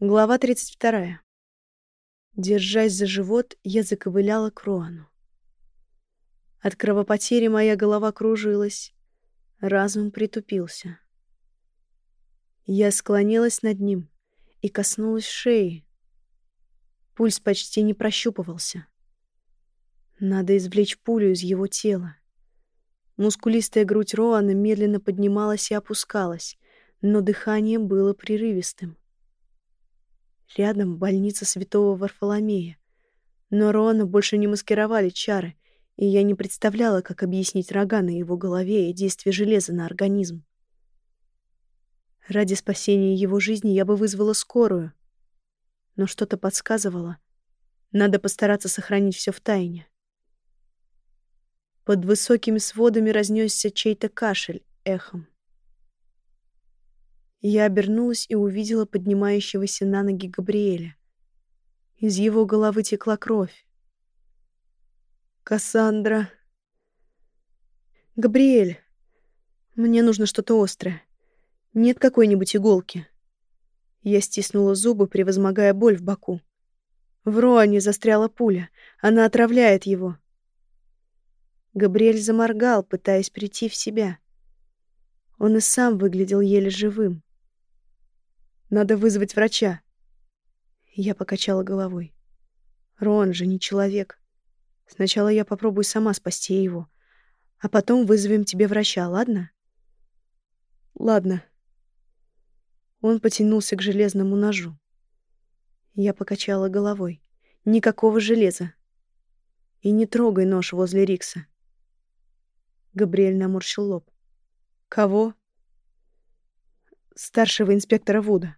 Глава 32. Держась за живот, я заковыляла к Роану. От кровопотери моя голова кружилась, разум притупился. Я склонилась над ним и коснулась шеи. Пульс почти не прощупывался. Надо извлечь пулю из его тела. Мускулистая грудь Роана медленно поднималась и опускалась, но дыхание было прерывистым. Рядом больница святого Варфоломея. Но Рона больше не маскировали чары, и я не представляла, как объяснить рога на его голове и действие железа на организм. Ради спасения его жизни я бы вызвала скорую. Но что-то подсказывало. Надо постараться сохранить все в тайне. Под высокими сводами разнесся чей-то кашель эхом. Я обернулась и увидела поднимающегося на ноги Габриэля. Из его головы текла кровь. «Кассандра!» «Габриэль, мне нужно что-то острое. Нет какой-нибудь иголки?» Я стиснула зубы, превозмогая боль в боку. В Роане застряла пуля. Она отравляет его. Габриэль заморгал, пытаясь прийти в себя. Он и сам выглядел еле живым. Надо вызвать врача. Я покачала головой. Рон же не человек. Сначала я попробую сама спасти его, а потом вызовем тебе врача, ладно? Ладно. Он потянулся к железному ножу. Я покачала головой. Никакого железа. И не трогай нож возле Рикса. Габриэль наморщил лоб. Кого? Старшего инспектора Вуда.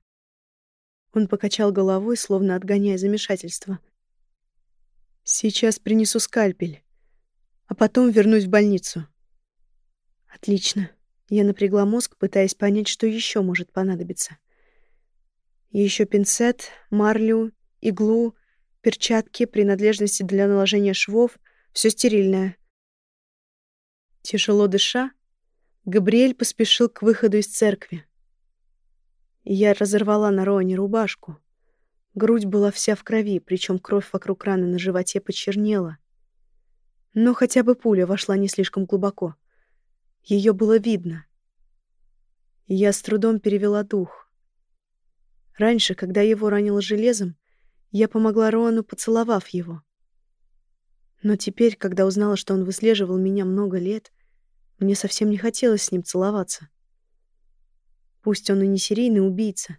Он покачал головой, словно отгоняя замешательство. «Сейчас принесу скальпель, а потом вернусь в больницу». «Отлично». Я напрягла мозг, пытаясь понять, что еще может понадобиться. Еще пинцет, марлю, иглу, перчатки, принадлежности для наложения швов, все стерильное. Тяжело дыша, Габриэль поспешил к выходу из церкви. Я разорвала на Роане рубашку. Грудь была вся в крови, причем кровь вокруг раны на животе почернела. Но хотя бы пуля вошла не слишком глубоко. Ее было видно. Я с трудом перевела дух. Раньше, когда его ранило железом, я помогла Роану, поцеловав его. Но теперь, когда узнала, что он выслеживал меня много лет, мне совсем не хотелось с ним целоваться. Пусть он и не серийный убийца,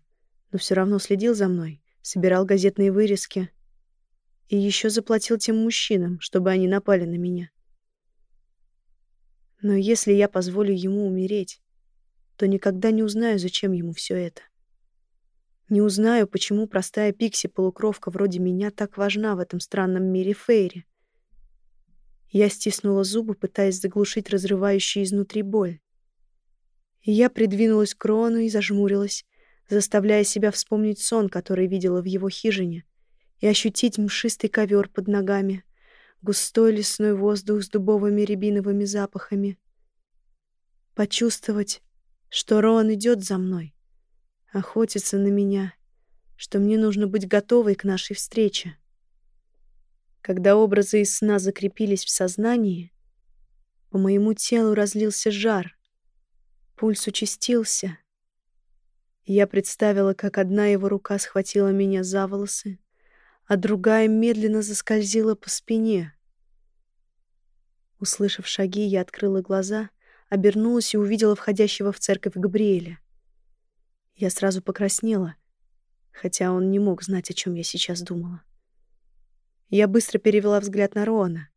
но все равно следил за мной, собирал газетные вырезки и еще заплатил тем мужчинам, чтобы они напали на меня. Но если я позволю ему умереть, то никогда не узнаю, зачем ему все это. Не узнаю, почему простая пикси-полукровка вроде меня так важна в этом странном мире Фейри. Я стиснула зубы, пытаясь заглушить разрывающую изнутри боль. Я придвинулась к Рону и зажмурилась, заставляя себя вспомнить сон, который видела в его хижине, и ощутить мшистый ковер под ногами, густой лесной воздух с дубовыми рябиновыми запахами. Почувствовать, что Рон идет за мной, охотится на меня, что мне нужно быть готовой к нашей встрече. Когда образы из сна закрепились в сознании, по моему телу разлился жар — Пульс участился. Я представила, как одна его рука схватила меня за волосы, а другая медленно заскользила по спине. Услышав шаги, я открыла глаза, обернулась и увидела входящего в церковь Габриэля. Я сразу покраснела, хотя он не мог знать, о чем я сейчас думала. Я быстро перевела взгляд на Роана.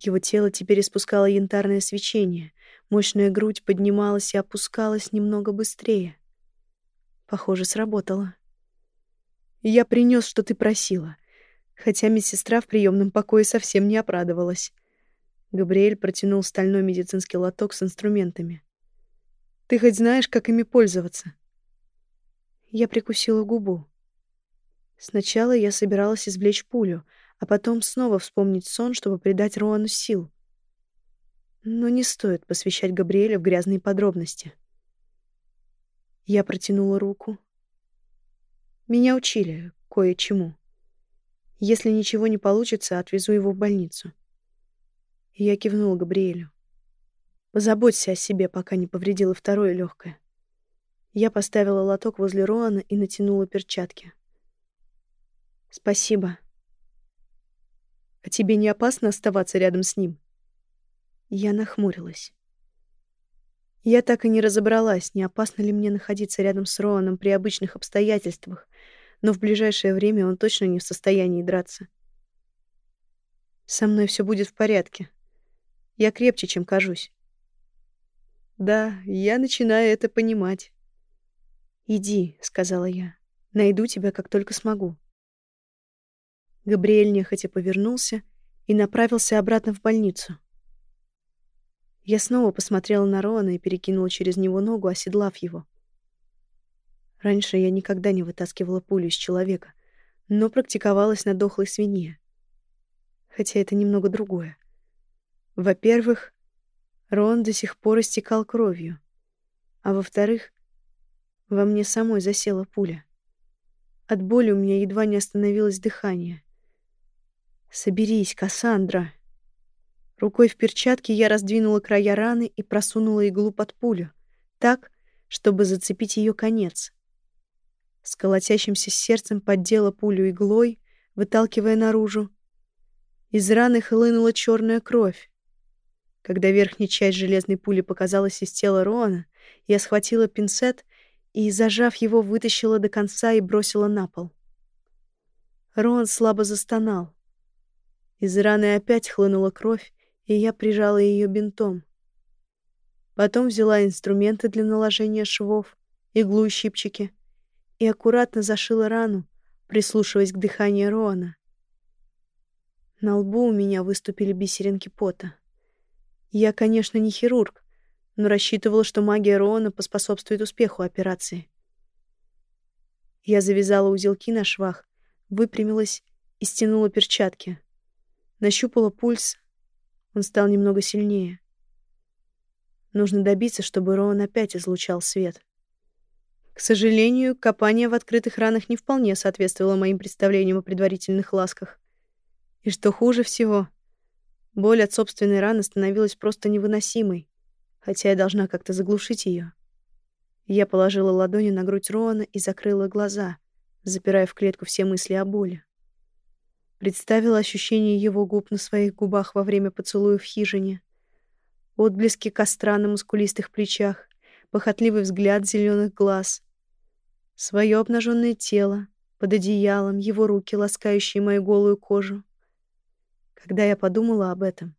Его тело теперь испускало янтарное свечение, Мощная грудь поднималась и опускалась немного быстрее. Похоже, сработало. «Я принес, что ты просила», хотя медсестра в приемном покое совсем не обрадовалась. Габриэль протянул стальной медицинский лоток с инструментами. «Ты хоть знаешь, как ими пользоваться?» Я прикусила губу. Сначала я собиралась извлечь пулю, а потом снова вспомнить сон, чтобы придать Роану сил. Но не стоит посвящать Габриэля в грязные подробности. Я протянула руку. Меня учили кое-чему. Если ничего не получится, отвезу его в больницу. я кивнула Габриэлю. Позаботься о себе, пока не повредила второе легкое. Я поставила лоток возле Роана и натянула перчатки. Спасибо. А тебе не опасно оставаться рядом с ним? Я нахмурилась. Я так и не разобралась, не опасно ли мне находиться рядом с Роаном при обычных обстоятельствах, но в ближайшее время он точно не в состоянии драться. Со мной все будет в порядке. Я крепче, чем кажусь. Да, я начинаю это понимать. Иди, сказала я. Найду тебя, как только смогу. Габриэль нехотя повернулся и направился обратно в больницу. Я снова посмотрела на Роана и перекинула через него ногу, оседлав его. Раньше я никогда не вытаскивала пулю из человека, но практиковалась на дохлой свинье. Хотя это немного другое. Во-первых, Рон до сих пор истекал кровью. А во-вторых, во мне самой засела пуля. От боли у меня едва не остановилось дыхание. «Соберись, Кассандра!» Рукой в перчатке я раздвинула края раны и просунула иглу под пулю, так, чтобы зацепить ее конец. С колотящимся сердцем поддела пулю иглой, выталкивая наружу. Из раны хлынула черная кровь. Когда верхняя часть железной пули показалась из тела Роана, я схватила пинцет и, зажав его, вытащила до конца и бросила на пол. Роан слабо застонал. Из раны опять хлынула кровь, и я прижала ее бинтом. Потом взяла инструменты для наложения швов, иглу и щипчики — и аккуратно зашила рану, прислушиваясь к дыханию Роана. На лбу у меня выступили бисеринки пота. Я, конечно, не хирург, но рассчитывала, что магия Роана поспособствует успеху операции. Я завязала узелки на швах, выпрямилась и стянула перчатки. Нащупала пульс. Он стал немного сильнее. Нужно добиться, чтобы Роан опять излучал свет. К сожалению, копание в открытых ранах не вполне соответствовало моим представлениям о предварительных ласках. И что хуже всего, боль от собственной раны становилась просто невыносимой, хотя я должна как-то заглушить ее. Я положила ладони на грудь Роана и закрыла глаза, запирая в клетку все мысли о боли. Представила ощущение его губ на своих губах во время поцелуя в хижине, отблески костра на мускулистых плечах, похотливый взгляд зеленых глаз, свое обнаженное тело под одеялом, его руки, ласкающие мою голую кожу. Когда я подумала об этом,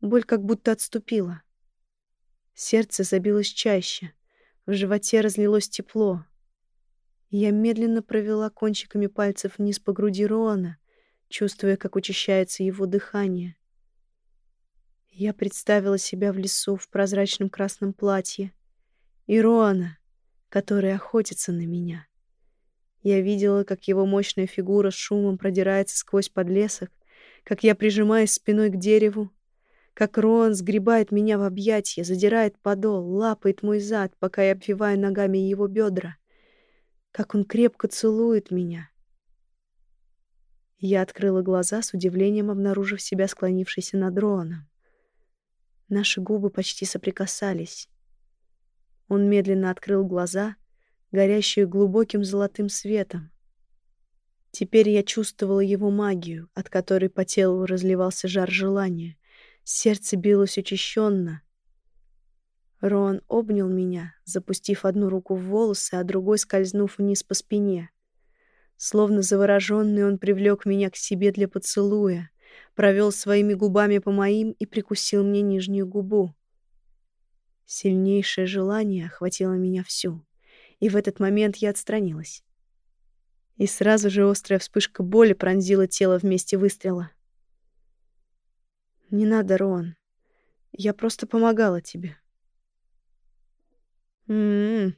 боль как будто отступила. Сердце забилось чаще, в животе разлилось тепло. Я медленно провела кончиками пальцев вниз по груди Роана, чувствуя, как учащается его дыхание. Я представила себя в лесу в прозрачном красном платье и Роана, который охотится на меня. Я видела, как его мощная фигура с шумом продирается сквозь подлесок, как я прижимаюсь спиной к дереву, как Роан сгребает меня в объятья, задирает подол, лапает мой зад, пока я обвиваю ногами его бедра, как он крепко целует меня. Я открыла глаза с удивлением, обнаружив себя склонившейся над Роаном. Наши губы почти соприкасались. Он медленно открыл глаза, горящие глубоким золотым светом. Теперь я чувствовала его магию, от которой по телу разливался жар желания. Сердце билось учащенно. Роан обнял меня, запустив одну руку в волосы, а другой скользнув вниз по спине. Словно завороженный, он привлек меня к себе для поцелуя, провел своими губами по моим и прикусил мне нижнюю губу. Сильнейшее желание охватило меня всю, и в этот момент я отстранилась. И сразу же острая вспышка боли пронзила тело вместе выстрела. «Не надо, Рон. Я просто помогала тебе». «М-м-м».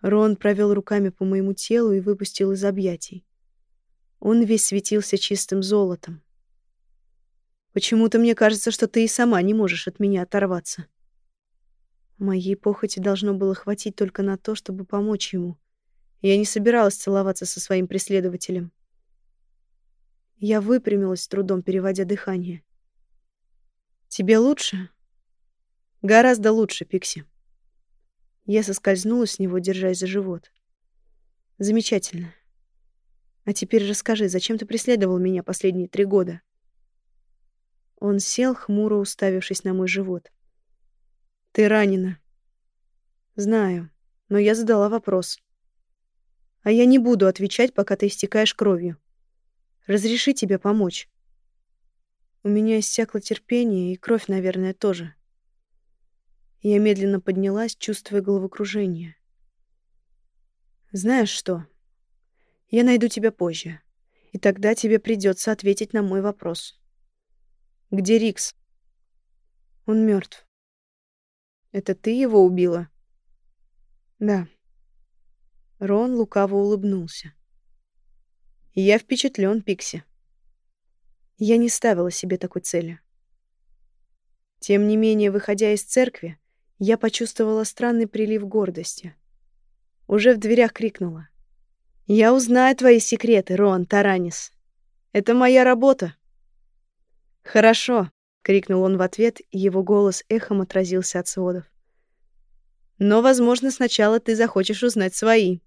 Рон провел руками по моему телу и выпустил из объятий. Он весь светился чистым золотом. «Почему-то мне кажется, что ты и сама не можешь от меня оторваться». Моей похоти должно было хватить только на то, чтобы помочь ему. Я не собиралась целоваться со своим преследователем. Я выпрямилась, с трудом переводя дыхание. «Тебе лучше?» «Гораздо лучше, Пикси». Я соскользнула с него, держась за живот. «Замечательно. А теперь расскажи, зачем ты преследовал меня последние три года?» Он сел, хмуро уставившись на мой живот. «Ты ранена». «Знаю, но я задала вопрос. А я не буду отвечать, пока ты истекаешь кровью. Разреши тебе помочь. У меня иссякло терпение, и кровь, наверное, тоже. Я медленно поднялась, чувствуя головокружение. Знаешь что? Я найду тебя позже, и тогда тебе придется ответить на мой вопрос. Где Рикс? Он мертв. Это ты его убила? Да. Рон лукаво улыбнулся. Я впечатлен, Пикси. Я не ставила себе такой цели. Тем не менее, выходя из церкви, я почувствовала странный прилив гордости. Уже в дверях крикнула. «Я узнаю твои секреты, Рон Таранис. Это моя работа». «Хорошо», — крикнул он в ответ, и его голос эхом отразился от сводов. «Но, возможно, сначала ты захочешь узнать свои».